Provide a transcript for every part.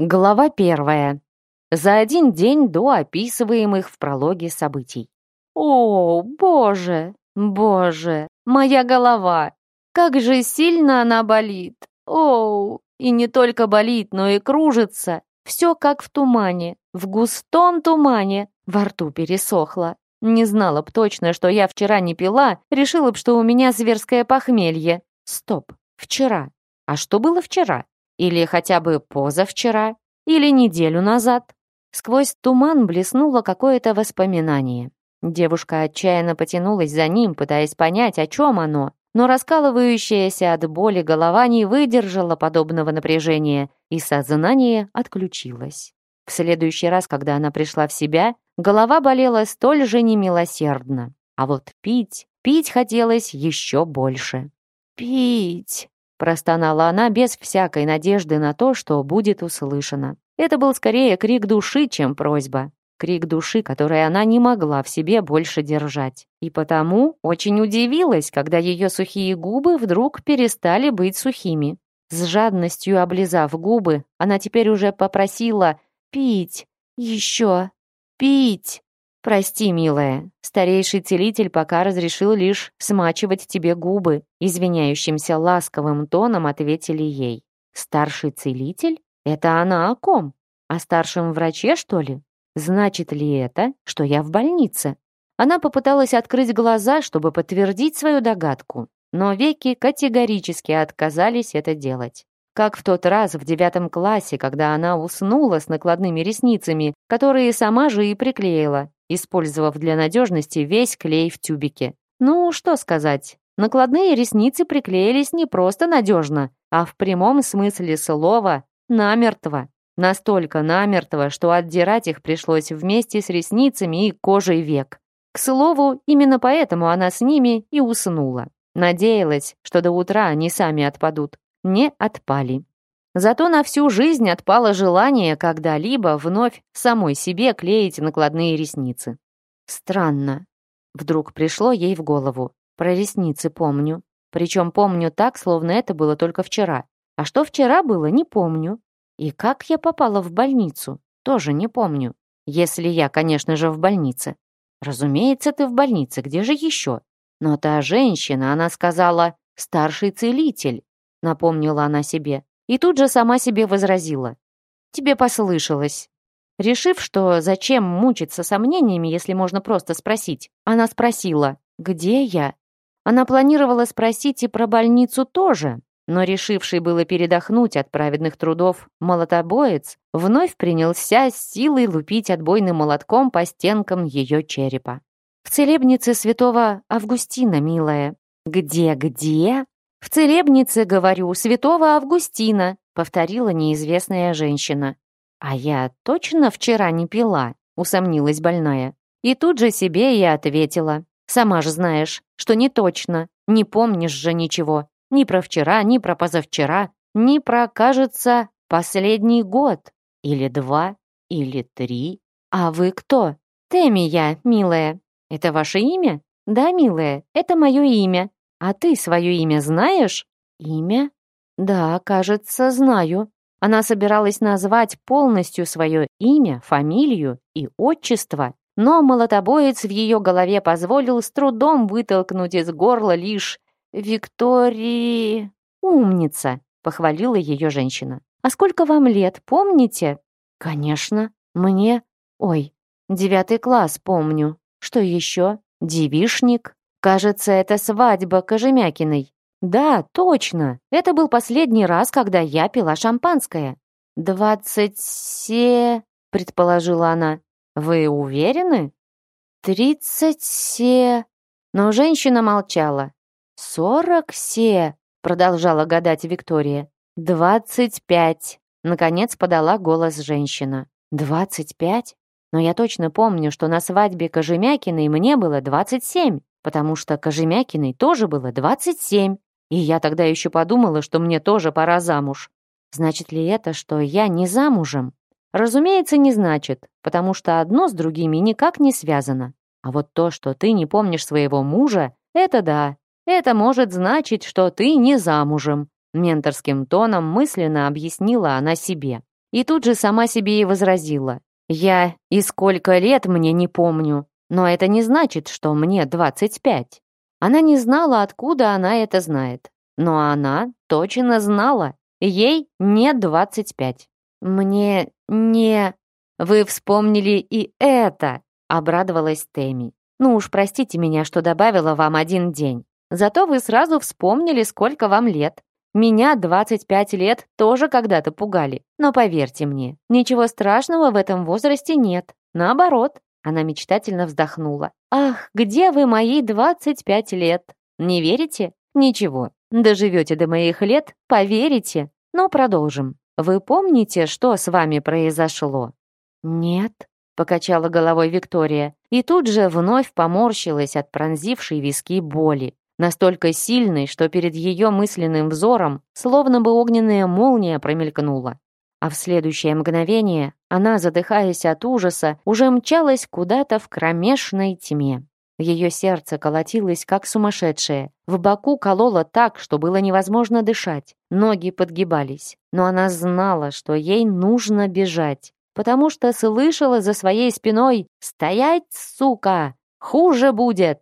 Глава первая. За один день до описываемых в прологе событий. «О, боже, боже, моя голова! Как же сильно она болит! О, и не только болит, но и кружится! Все как в тумане, в густом тумане!» Во рту пересохло. Не знала б точно, что я вчера не пила, решила б, что у меня зверское похмелье. Стоп, вчера. А что было вчера? Или хотя бы позавчера? Или неделю назад? Сквозь туман блеснуло какое-то воспоминание. Девушка отчаянно потянулась за ним, пытаясь понять, о чем оно, но раскалывающаяся от боли голова не выдержала подобного напряжения, и сознание отключилось. В следующий раз, когда она пришла в себя, голова болела столь же немилосердно. А вот пить, пить хотелось еще больше. «Пить!» Простонала она без всякой надежды на то, что будет услышано. Это был скорее крик души, чем просьба. Крик души, который она не могла в себе больше держать. И потому очень удивилась, когда ее сухие губы вдруг перестали быть сухими. С жадностью облизав губы, она теперь уже попросила «пить, еще, пить». «Прости, милая, старейший целитель пока разрешил лишь смачивать тебе губы», извиняющимся ласковым тоном ответили ей. «Старший целитель? Это она о ком? О старшем враче, что ли? Значит ли это, что я в больнице?» Она попыталась открыть глаза, чтобы подтвердить свою догадку, но веки категорически отказались это делать. Как в тот раз в девятом классе, когда она уснула с накладными ресницами, которые сама же и приклеила, использовав для надежности весь клей в тюбике. Ну, что сказать, накладные ресницы приклеились не просто надежно, а в прямом смысле слова намертво. Настолько намертво, что отдирать их пришлось вместе с ресницами и кожей век. К слову, именно поэтому она с ними и уснула. Надеялась, что до утра они сами отпадут. Не отпали. Зато на всю жизнь отпало желание когда-либо вновь самой себе клеить накладные ресницы. Странно. Вдруг пришло ей в голову. Про ресницы помню. Причем помню так, словно это было только вчера. А что вчера было, не помню. И как я попала в больницу, тоже не помню. Если я, конечно же, в больнице. Разумеется, ты в больнице, где же еще? Но та женщина, она сказала, старший целитель, напомнила она себе и тут же сама себе возразила. «Тебе послышалось». Решив, что зачем мучиться сомнениями, если можно просто спросить, она спросила, «Где я?» Она планировала спросить и про больницу тоже, но решивший было передохнуть от праведных трудов молотобоец вновь принялся с силой лупить отбойным молотком по стенкам ее черепа. «В целебнице святого Августина, милая». «Где-где?» «В целебнице, говорю, святого Августина», — повторила неизвестная женщина. «А я точно вчера не пила?» — усомнилась больная. И тут же себе и ответила. «Сама же знаешь, что не точно, не помнишь же ничего. Ни про вчера, ни про позавчера, ни про, кажется, последний год. Или два, или три. А вы кто?» Тэмия, милая. Это ваше имя?» «Да, милая, это мое имя. «А ты свое имя знаешь?» «Имя?» «Да, кажется, знаю». Она собиралась назвать полностью свое имя, фамилию и отчество, но молотобоец в ее голове позволил с трудом вытолкнуть из горла лишь «Виктории...» «Умница!» — похвалила ее женщина. «А сколько вам лет, помните?» «Конечно. Мне...» «Ой, девятый класс помню. Что еще? Девишник?» Кажется, это свадьба Кожемякиной. Да, точно. Это был последний раз, когда я пила шампанское. «Двадцать се...» — предположила она. «Вы уверены?» «Тридцать се...» Но женщина молчала. «Сорок се...» — продолжала гадать Виктория. «Двадцать пять...» — наконец подала голос женщина. «Двадцать пять?» Но я точно помню, что на свадьбе Кожемякиной мне было 27 потому что Кожемякиной тоже было 27, и я тогда еще подумала, что мне тоже пора замуж. Значит ли это, что я не замужем? Разумеется, не значит, потому что одно с другими никак не связано. А вот то, что ты не помнишь своего мужа, это да. Это может значить, что ты не замужем. Менторским тоном мысленно объяснила она себе. И тут же сама себе и возразила. Я и сколько лет мне не помню. Но это не значит, что мне 25. Она не знала, откуда она это знает. Но она точно знала. Ей не 25. «Мне не...» «Вы вспомнили и это!» — обрадовалась Тэмми. «Ну уж простите меня, что добавила вам один день. Зато вы сразу вспомнили, сколько вам лет. Меня 25 лет тоже когда-то пугали. Но поверьте мне, ничего страшного в этом возрасте нет. Наоборот, она мечтательно вздохнула. «Ах, где вы мои 25 лет? Не верите? Ничего. Доживете до моих лет, поверите. Но продолжим. Вы помните, что с вами произошло?» «Нет», — покачала головой Виктория, и тут же вновь поморщилась от пронзившей виски боли, настолько сильной, что перед ее мысленным взором словно бы огненная молния промелькнула. А в следующее мгновение она, задыхаясь от ужаса, уже мчалась куда-то в кромешной тьме. Ее сердце колотилось, как сумасшедшее. В боку кололо так, что было невозможно дышать. Ноги подгибались. Но она знала, что ей нужно бежать, потому что слышала за своей спиной «Стоять, сука! Хуже будет!»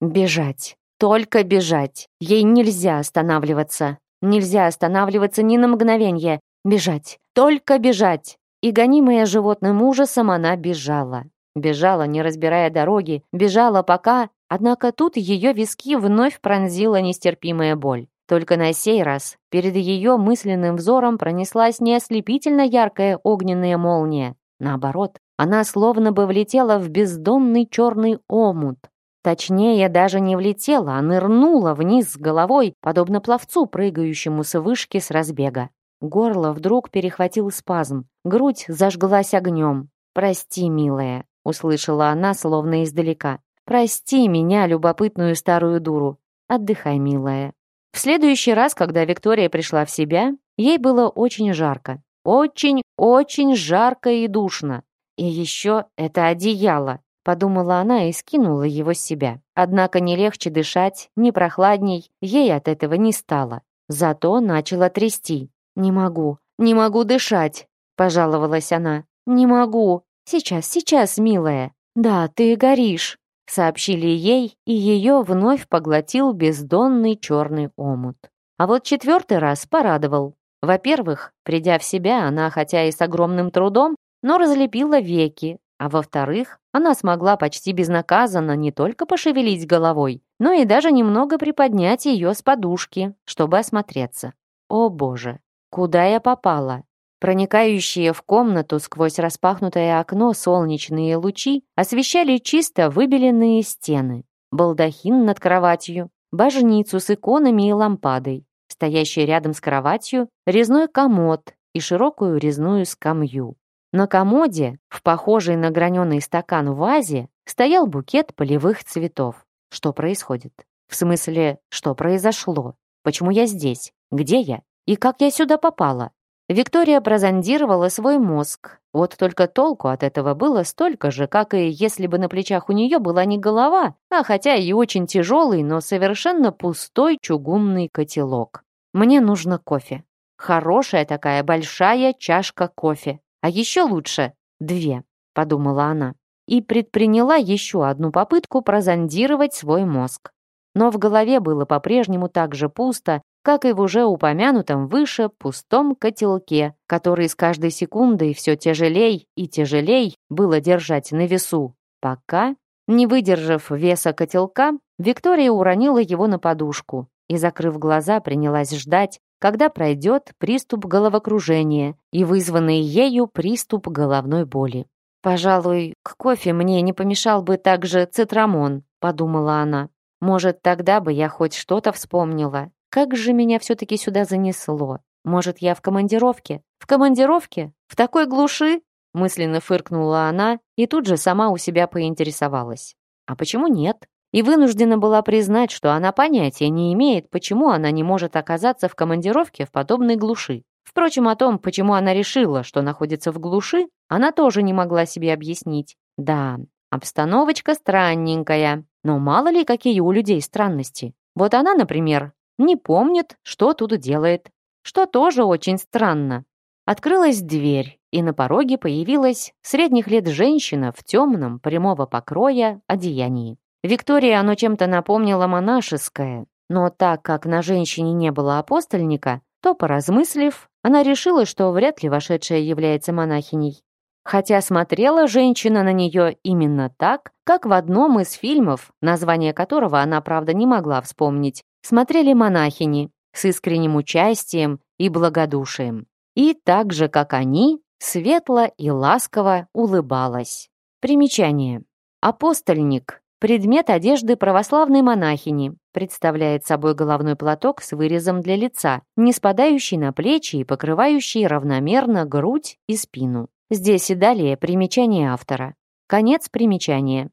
Бежать. Только бежать. Ей нельзя останавливаться. Нельзя останавливаться ни на мгновение, Бежать! Только бежать!» И гонимая животным ужасом она бежала. Бежала, не разбирая дороги, бежала пока... Однако тут ее виски вновь пронзила нестерпимая боль. Только на сей раз перед ее мысленным взором пронеслась не ослепительно яркая огненная молния. Наоборот, она словно бы влетела в бездонный черный омут. Точнее, даже не влетела, а нырнула вниз с головой, подобно пловцу, прыгающему с вышки с разбега. Горло вдруг перехватил спазм. Грудь зажглась огнем. «Прости, милая», — услышала она словно издалека. «Прости меня, любопытную старую дуру. Отдыхай, милая». В следующий раз, когда Виктория пришла в себя, ей было очень жарко. Очень, очень жарко и душно. И еще это одеяло, подумала она и скинула его с себя. Однако не легче дышать, не прохладней, ей от этого не стало. Зато начала трясти. «Не могу, не могу дышать», — пожаловалась она. «Не могу. Сейчас, сейчас, милая. Да, ты горишь», — сообщили ей, и ее вновь поглотил бездонный черный омут. А вот четвертый раз порадовал. Во-первых, придя в себя, она, хотя и с огромным трудом, но разлепила веки, а во-вторых, она смогла почти безнаказанно не только пошевелить головой, но и даже немного приподнять ее с подушки, чтобы осмотреться. О боже, Куда я попала? Проникающие в комнату сквозь распахнутое окно солнечные лучи освещали чисто выбеленные стены, балдахин над кроватью, божницу с иконами и лампадой, стоящий рядом с кроватью резной комод и широкую резную скамью. На комоде, в похожий на граненый стакан вазе, стоял букет полевых цветов. Что происходит? В смысле, что произошло? Почему я здесь? Где я? И как я сюда попала? Виктория прозондировала свой мозг. Вот только толку от этого было столько же, как и если бы на плечах у нее была не голова, а хотя и очень тяжелый, но совершенно пустой чугунный котелок. Мне нужно кофе. Хорошая такая большая чашка кофе. А еще лучше две, подумала она. И предприняла еще одну попытку прозондировать свой мозг. Но в голове было по-прежнему так же пусто, как и в уже упомянутом выше пустом котелке, который с каждой секундой все тяжелей и тяжелей было держать на весу, пока, не выдержав веса котелка, Виктория уронила его на подушку и, закрыв глаза, принялась ждать, когда пройдет приступ головокружения и вызванный ею приступ головной боли. «Пожалуй, к кофе мне не помешал бы также цитрамон», — подумала она. «Может, тогда бы я хоть что-то вспомнила как же меня все-таки сюда занесло? Может, я в командировке? В командировке? В такой глуши? Мысленно фыркнула она и тут же сама у себя поинтересовалась. А почему нет? И вынуждена была признать, что она понятия не имеет, почему она не может оказаться в командировке в подобной глуши. Впрочем, о том, почему она решила, что находится в глуши, она тоже не могла себе объяснить. Да, обстановочка странненькая, но мало ли какие у людей странности. Вот она, например, не помнит, что тут делает, что тоже очень странно. Открылась дверь, и на пороге появилась средних лет женщина в темном прямого покроя одеянии. Виктория оно чем-то напомнило монашеское, но так как на женщине не было апостольника, то, поразмыслив, она решила, что вряд ли вошедшая является монахиней. Хотя смотрела женщина на нее именно так, как в одном из фильмов, название которого она, правда, не могла вспомнить, смотрели монахини с искренним участием и благодушием. И так же, как они, светло и ласково улыбалась. Примечание. Апостольник – предмет одежды православной монахини, представляет собой головной платок с вырезом для лица, не спадающий на плечи и покрывающий равномерно грудь и спину. Здесь и далее примечание автора. Конец примечания.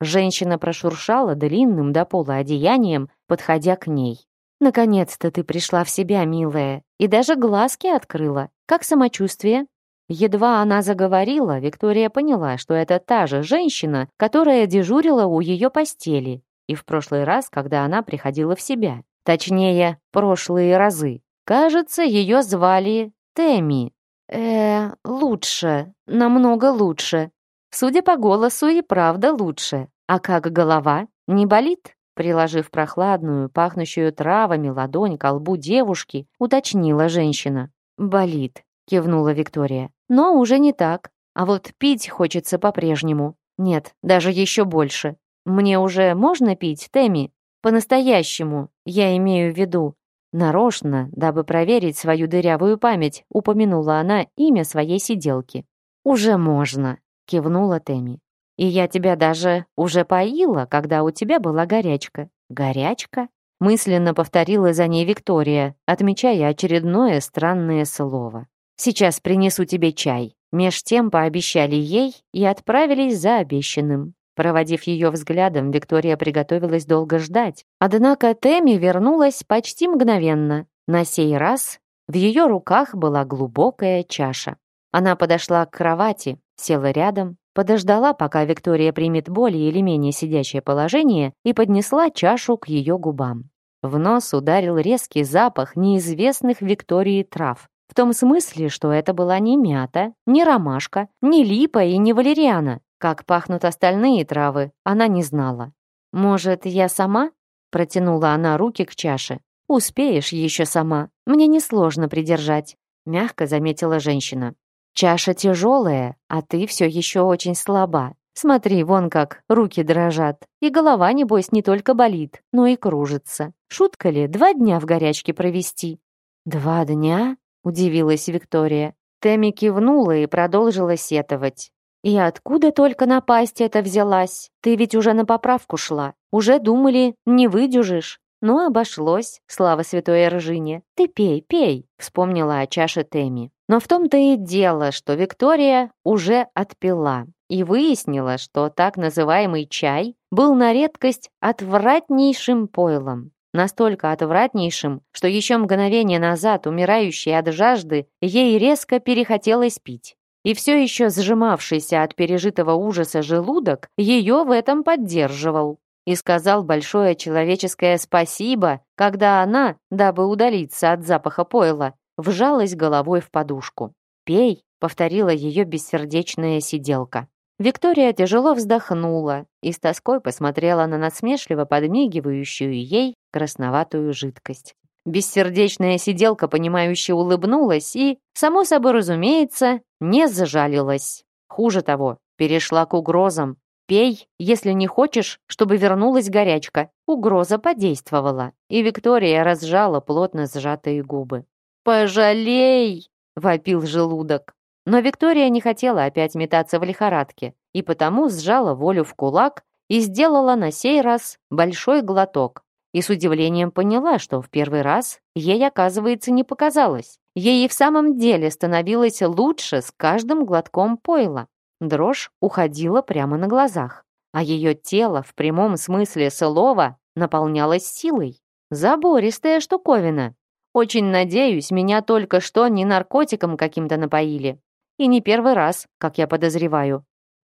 Женщина прошуршала длинным до пола одеянием, подходя к ней. «Наконец-то ты пришла в себя, милая, и даже глазки открыла. Как самочувствие?» Едва она заговорила, Виктория поняла, что это та же женщина, которая дежурила у ее постели и в прошлый раз, когда она приходила в себя. Точнее, прошлые разы. Кажется, ее звали Тэмми. Э, лучше, намного лучше. Судя по голосу и правда лучше. А как голова? Не болит? Приложив прохладную, пахнущую травами ладонь к лбу девушки, уточнила женщина. «Болит», — кивнула Виктория. «Но уже не так. А вот пить хочется по-прежнему. Нет, даже еще больше. Мне уже можно пить, Тэмми? По-настоящему, я имею в виду. Нарочно, дабы проверить свою дырявую память, упомянула она имя своей сиделки. «Уже можно», — кивнула Тэмми. И я тебя даже уже поила, когда у тебя была горячка». «Горячка?» Мысленно повторила за ней Виктория, отмечая очередное странное слово. «Сейчас принесу тебе чай». Меж тем пообещали ей и отправились за обещанным. Проводив ее взглядом, Виктория приготовилась долго ждать. Однако Тэмми вернулась почти мгновенно. На сей раз в ее руках была глубокая чаша. Она подошла к кровати, села рядом, подождала, пока Виктория примет более или менее сидячее положение, и поднесла чашу к ее губам. В нос ударил резкий запах неизвестных Виктории трав, в том смысле, что это была не мята, не ромашка, не липа и не валериана. Как пахнут остальные травы, она не знала. «Может, я сама?» — протянула она руки к чаше. «Успеешь еще сама. Мне несложно придержать», — мягко заметила женщина. Чаша тяжелая, а ты все еще очень слаба. Смотри, вон как, руки дрожат. И голова, небось, не только болит, но и кружится. Шутка ли, два дня в горячке провести?» «Два дня?» — удивилась Виктория. Тэмми кивнула и продолжила сетовать. «И откуда только напасть это взялась? Ты ведь уже на поправку шла. Уже думали, не выдюжишь. Но обошлось, слава святой Ржине. Ты пей, пей, вспомнила о чаше Теми. Но в том-то и дело, что Виктория уже отпила и выяснила, что так называемый чай был на редкость отвратнейшим пойлом. Настолько отвратнейшим, что еще мгновение назад, умирающей от жажды, ей резко перехотелось пить. И все еще сжимавшийся от пережитого ужаса желудок ее в этом поддерживал и сказал большое человеческое спасибо, когда она, дабы удалиться от запаха пойла, вжалась головой в подушку. «Пей», — повторила ее бессердечная сиделка. Виктория тяжело вздохнула и с тоской посмотрела на насмешливо подмигивающую ей красноватую жидкость. Бессердечная сиделка, понимающе улыбнулась и, само собой разумеется, не зажалилась. Хуже того, перешла к угрозам, пей, если не хочешь, чтобы вернулась горячка». Угроза подействовала, и Виктория разжала плотно сжатые губы. «Пожалей!» — вопил желудок. Но Виктория не хотела опять метаться в лихорадке, и потому сжала волю в кулак и сделала на сей раз большой глоток. И с удивлением поняла, что в первый раз ей, оказывается, не показалось. Ей и в самом деле становилось лучше с каждым глотком пойла. Дрожь уходила прямо на глазах, а ее тело в прямом смысле слова наполнялось силой. Забористая штуковина. Очень надеюсь, меня только что не наркотиком каким-то напоили. И не первый раз, как я подозреваю.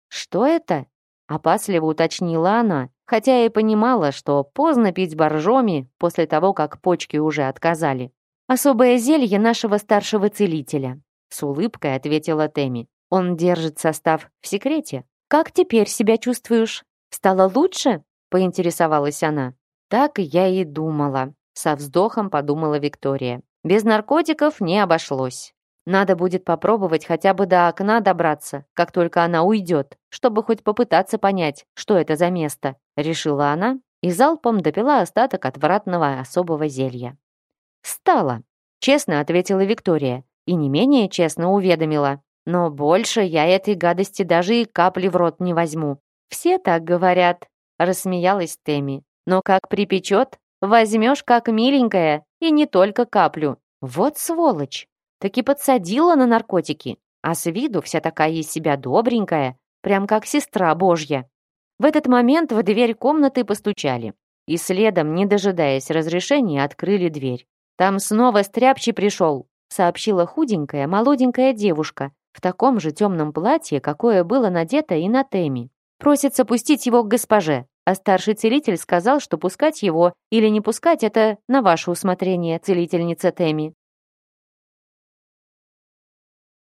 Что это? Опасливо уточнила она, хотя и понимала, что поздно пить боржоми после того, как почки уже отказали. «Особое зелье нашего старшего целителя», — с улыбкой ответила Теми. Он держит состав в секрете. «Как теперь себя чувствуешь? Стало лучше?» — поинтересовалась она. «Так я и думала», — со вздохом подумала Виктория. «Без наркотиков не обошлось. Надо будет попробовать хотя бы до окна добраться, как только она уйдет, чтобы хоть попытаться понять, что это за место», — решила она и залпом допила остаток отвратного особого зелья. «Стало», — честно ответила Виктория и не менее честно уведомила. Но больше я этой гадости даже и капли в рот не возьму. Все так говорят, рассмеялась Теми. Но как припечет, возьмешь как миленькая, и не только каплю. Вот сволочь! Так и подсадила на наркотики. А с виду вся такая из себя добренькая, прям как сестра божья. В этот момент в дверь комнаты постучали. И следом, не дожидаясь разрешения, открыли дверь. «Там снова стряпчий пришел», — сообщила худенькая, молоденькая девушка, в таком же темном платье, какое было надето и на Теми. Просится пустить его к госпоже, а старший целитель сказал, что пускать его или не пускать это на ваше усмотрение, целительница Теми.